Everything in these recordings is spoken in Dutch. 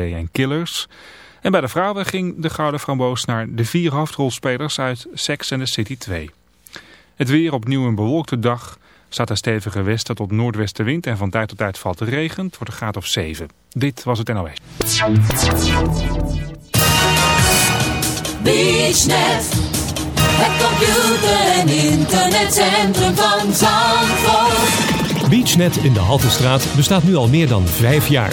en Killers. En bij de vrouwen ging de Gouden Framboos naar de vier hoofdrolspelers uit Sex and the City 2. Het weer opnieuw een bewolkte dag. Staat een stevige westen tot noordwestenwind en van tijd tot tijd valt de regen. Het wordt een graad of 7. Dit was het NOS. BeachNet, het computer- en internetcentrum van Zandvoort. BeachNet in de Haltestraat bestaat nu al meer dan vijf jaar.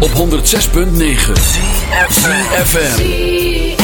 Op 106.9 CFFM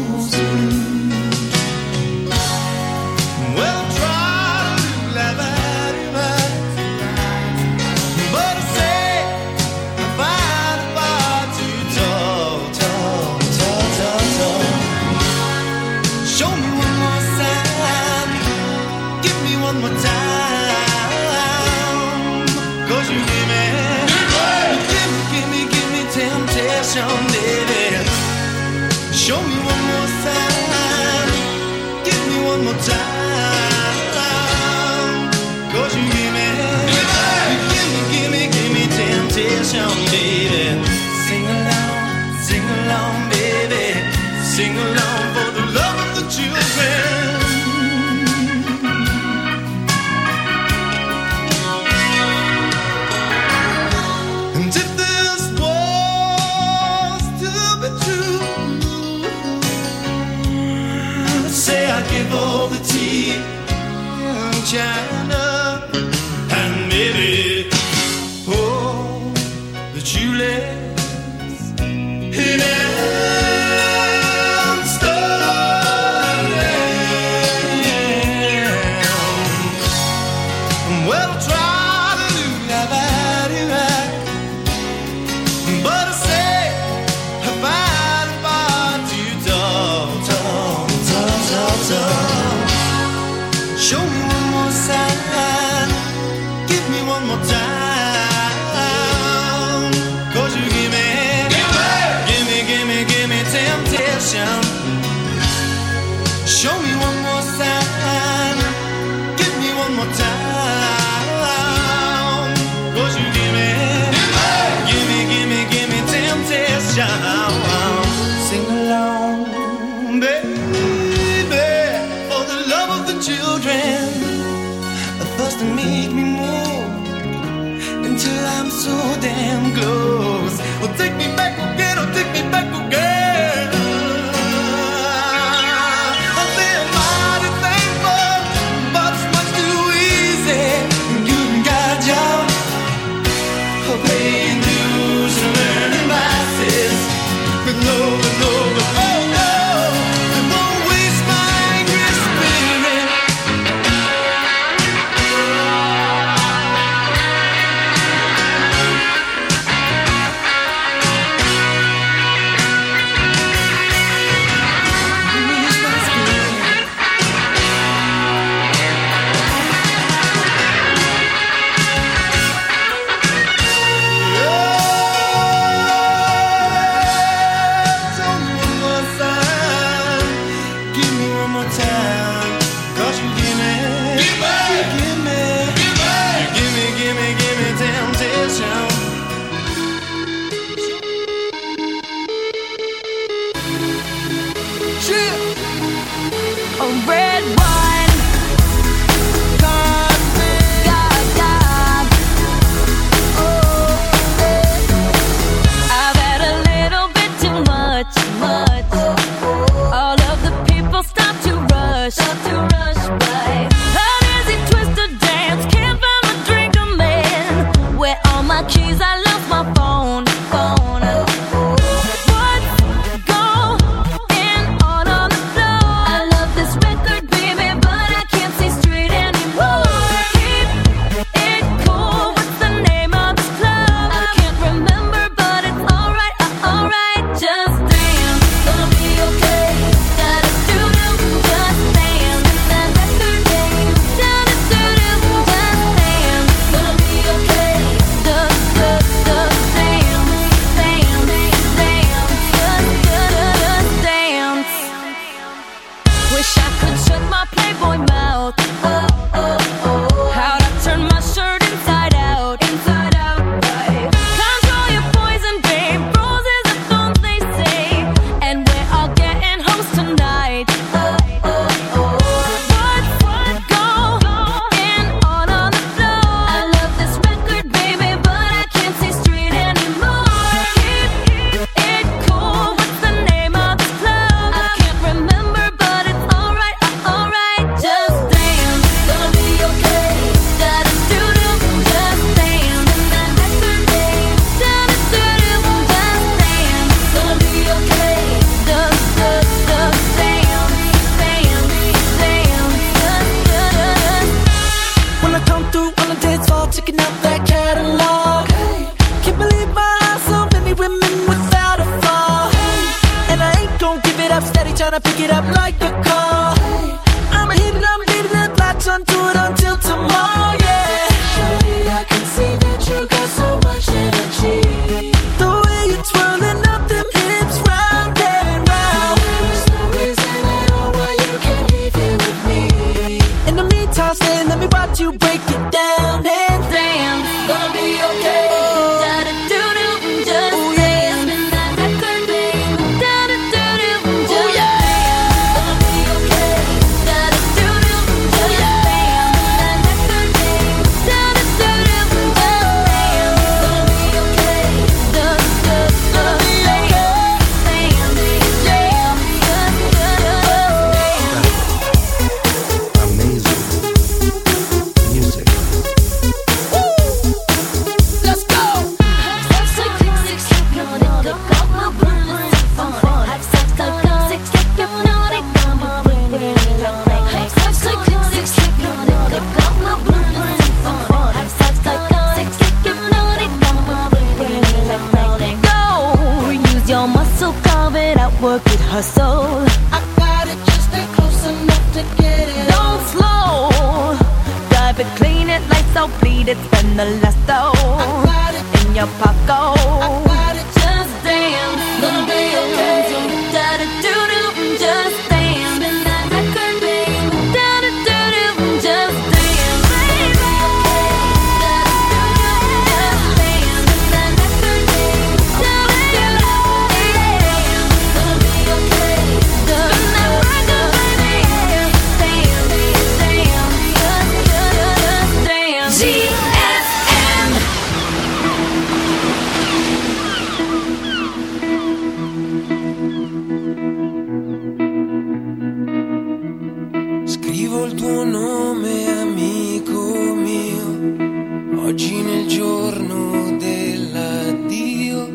scrivo il tuo nome, amico mio, oggi nel giorno dell'addio,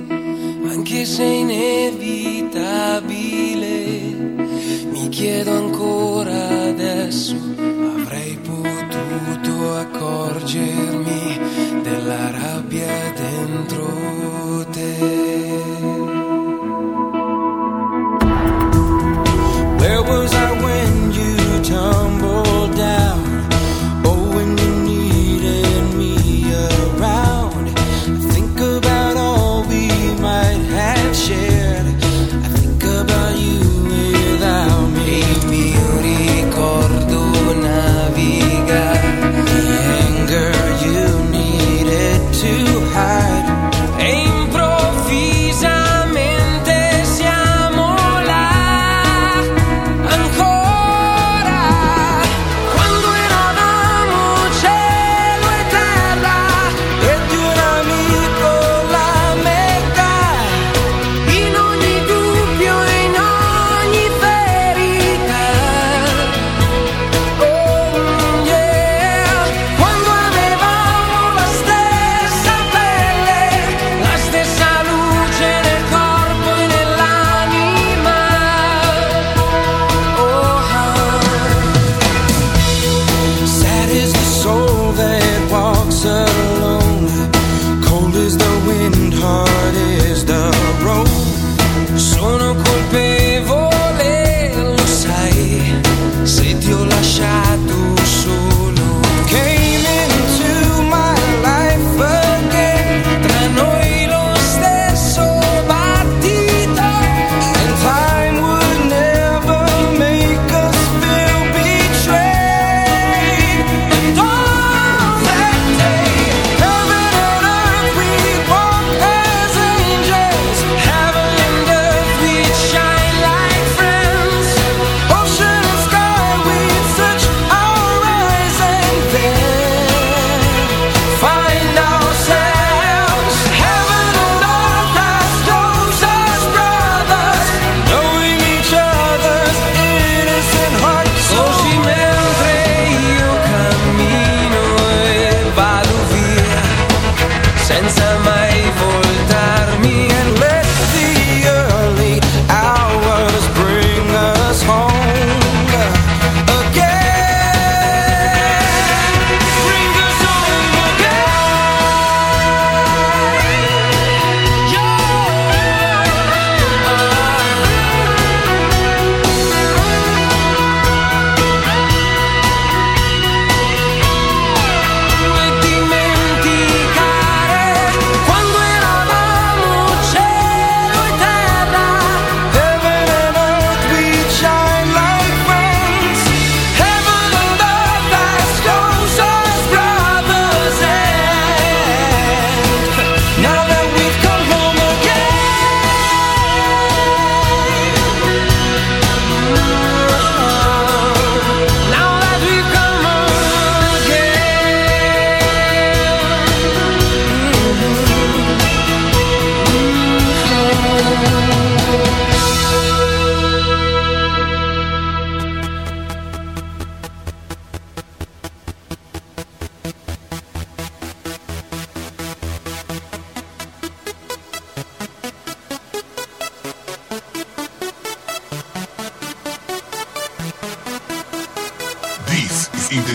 anche se inevitabile, mi chiedo ancora adesso, avrei potuto accorgermi della rabbia dentro.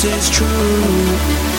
this is true.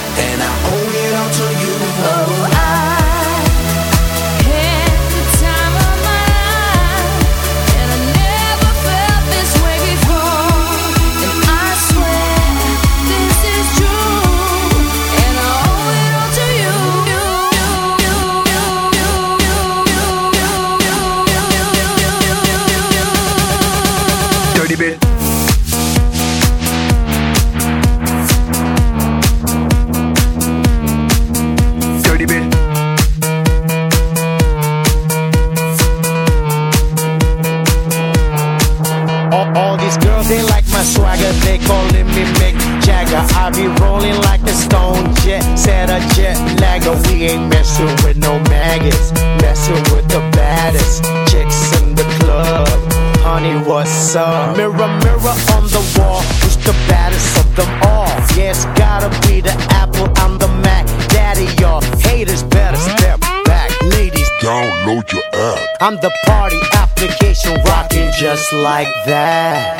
like that.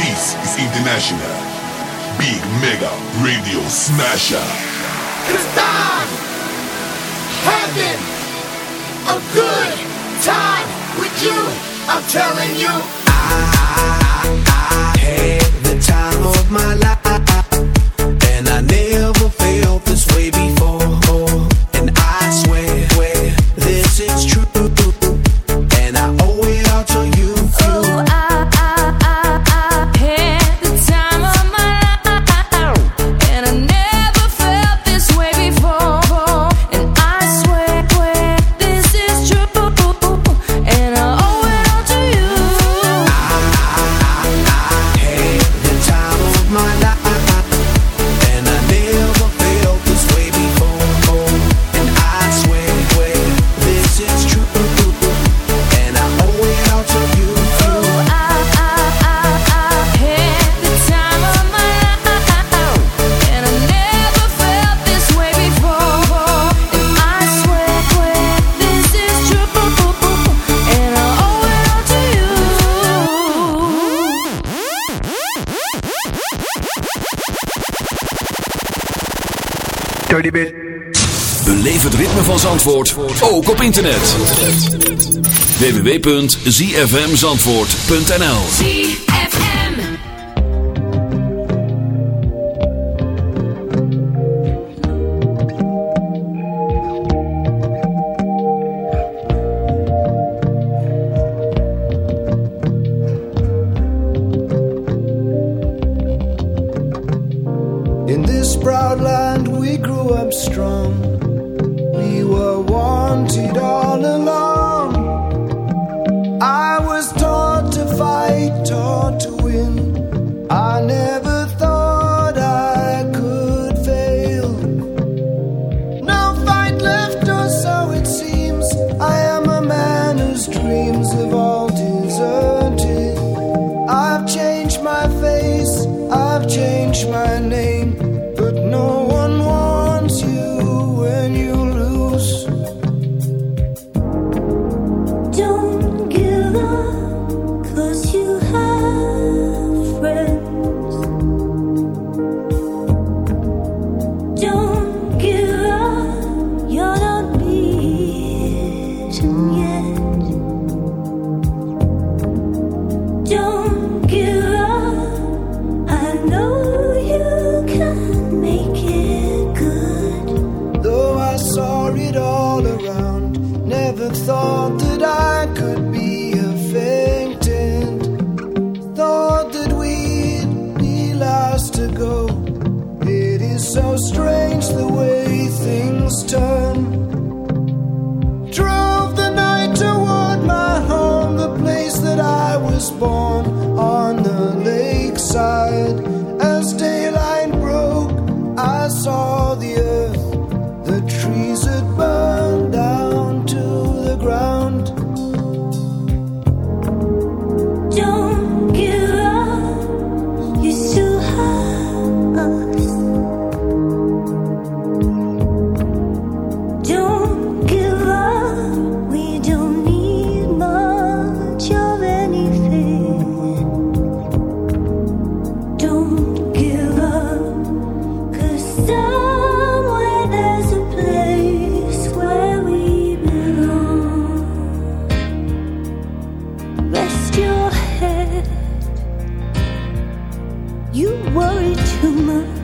This is International Big Mega Radio Smasher. Cause I'm having a good time with you. I'm telling you. www.zfmzandvoort.nl worry too much.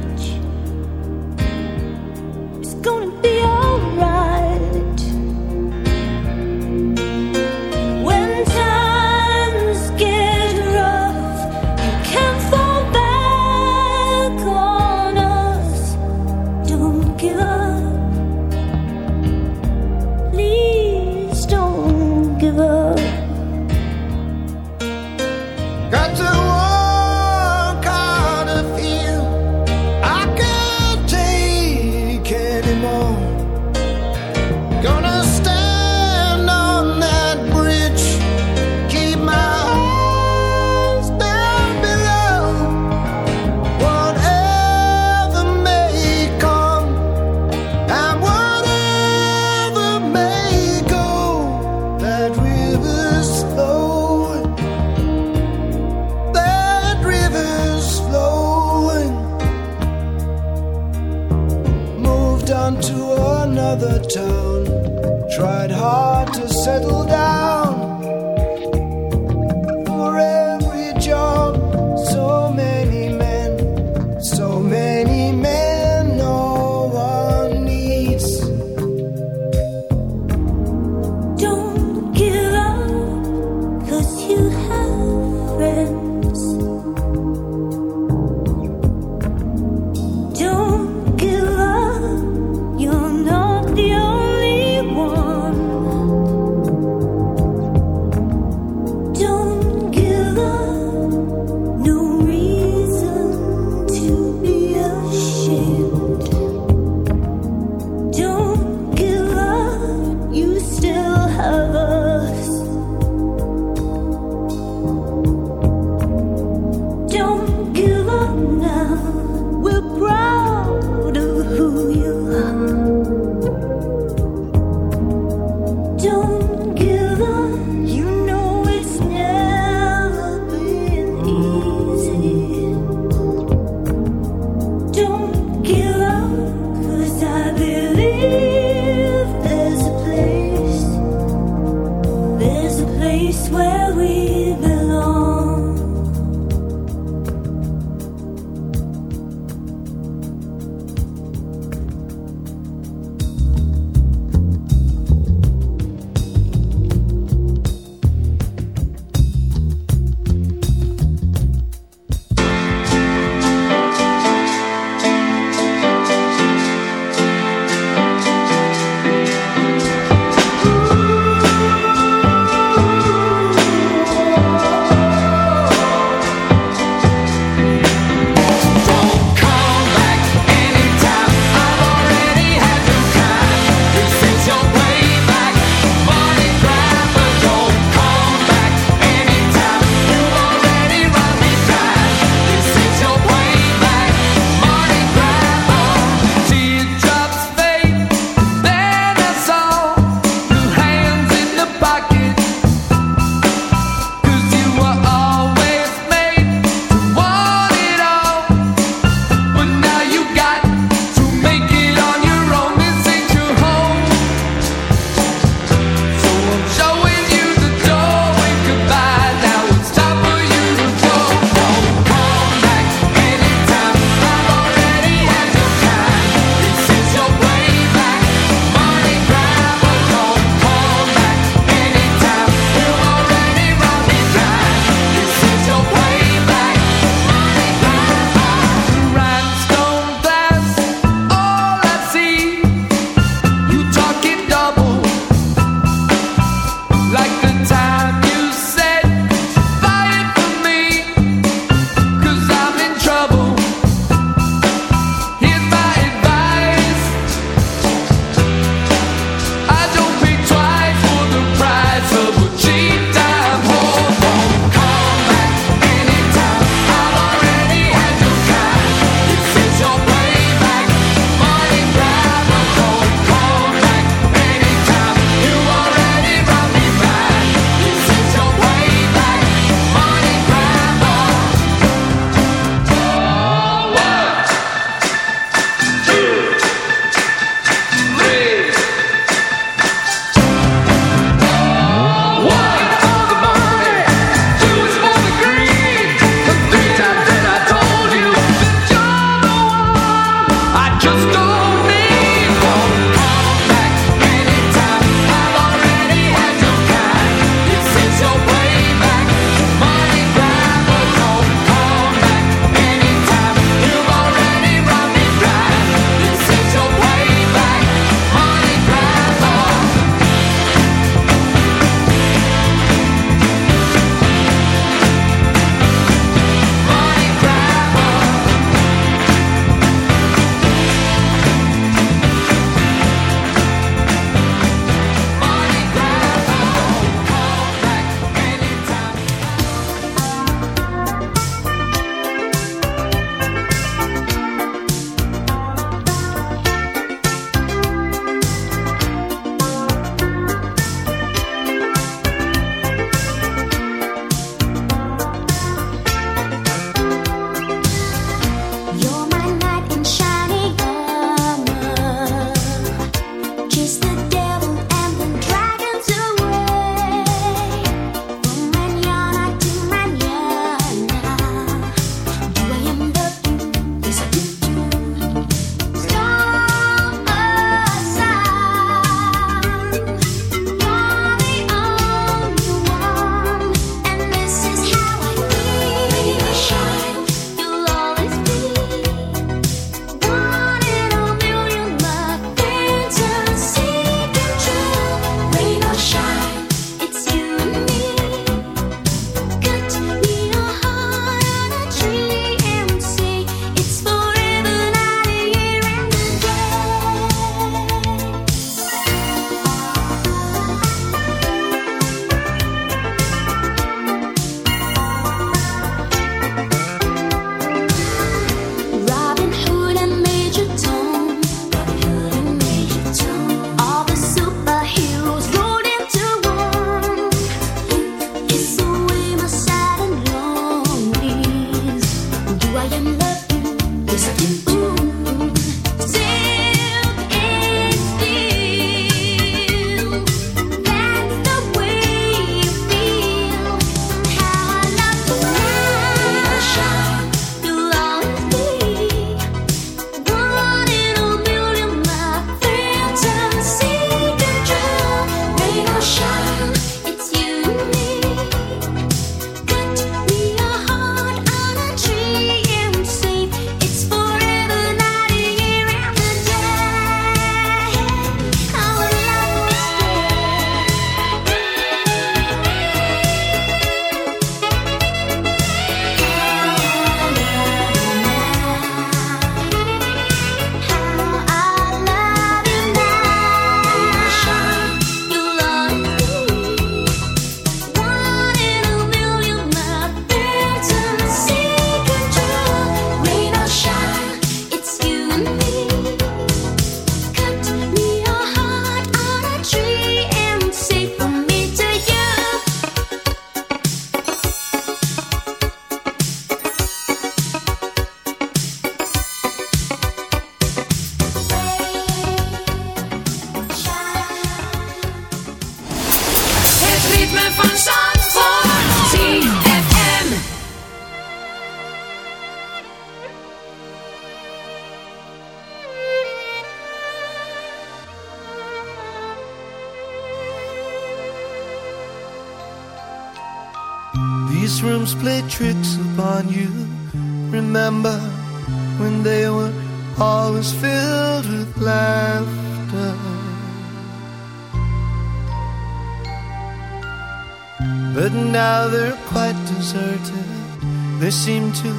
They seem to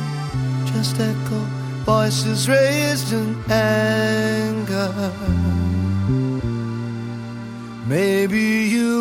just echo voices raised in anger. Maybe you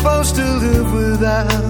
supposed to live without.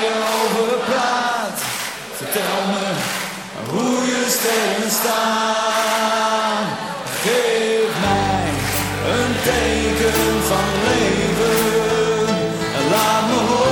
Je over. Vertel me hoe je sterren staan. Geef mij een teken van leven. Laat me horen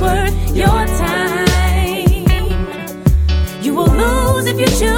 worth your time. You will lose if you choose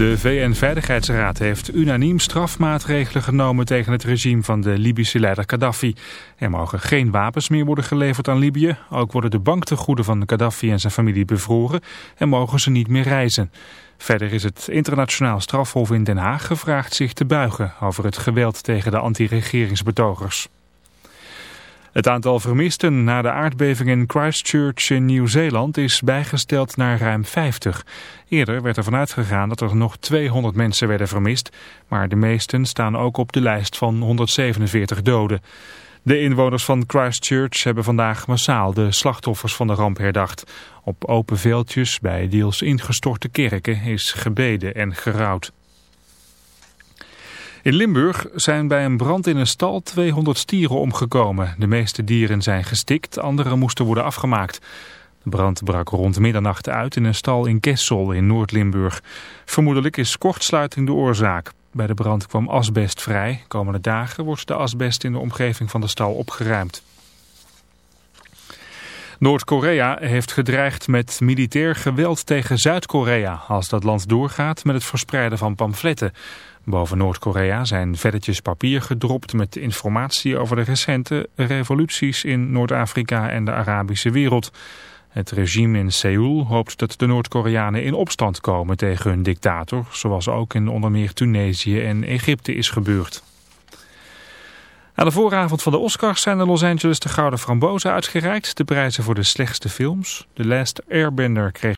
De VN-veiligheidsraad heeft unaniem strafmaatregelen genomen tegen het regime van de Libische leider Gaddafi. Er mogen geen wapens meer worden geleverd aan Libië. Ook worden de banktegoeden van Gaddafi en zijn familie bevroren en mogen ze niet meer reizen. Verder is het internationaal strafhof in Den Haag gevraagd zich te buigen over het geweld tegen de anti-regeringsbetogers. Het aantal vermisten na de aardbeving in Christchurch in Nieuw-Zeeland is bijgesteld naar ruim 50. Eerder werd er vanuit gegaan dat er nog 200 mensen werden vermist, maar de meesten staan ook op de lijst van 147 doden. De inwoners van Christchurch hebben vandaag massaal de slachtoffers van de ramp herdacht. Op open veldjes bij deels ingestorte kerken is gebeden en gerouwd. In Limburg zijn bij een brand in een stal 200 stieren omgekomen. De meeste dieren zijn gestikt, andere moesten worden afgemaakt. De brand brak rond middernacht uit in een stal in Kessel in Noord-Limburg. Vermoedelijk is kortsluiting de oorzaak. Bij de brand kwam asbest vrij. Komende dagen wordt de asbest in de omgeving van de stal opgeruimd. Noord-Korea heeft gedreigd met militair geweld tegen Zuid-Korea als dat land doorgaat met het verspreiden van pamfletten. Boven Noord-Korea zijn velletjes papier gedropt met informatie over de recente revoluties in Noord-Afrika en de Arabische wereld. Het regime in Seoul hoopt dat de Noord-Koreanen in opstand komen tegen hun dictator, zoals ook in onder meer Tunesië en Egypte is gebeurd. Aan de vooravond van de Oscars zijn in Los Angeles de Gouden Frambozen uitgereikt. De prijzen voor de slechtste films. The Last Airbender kreeg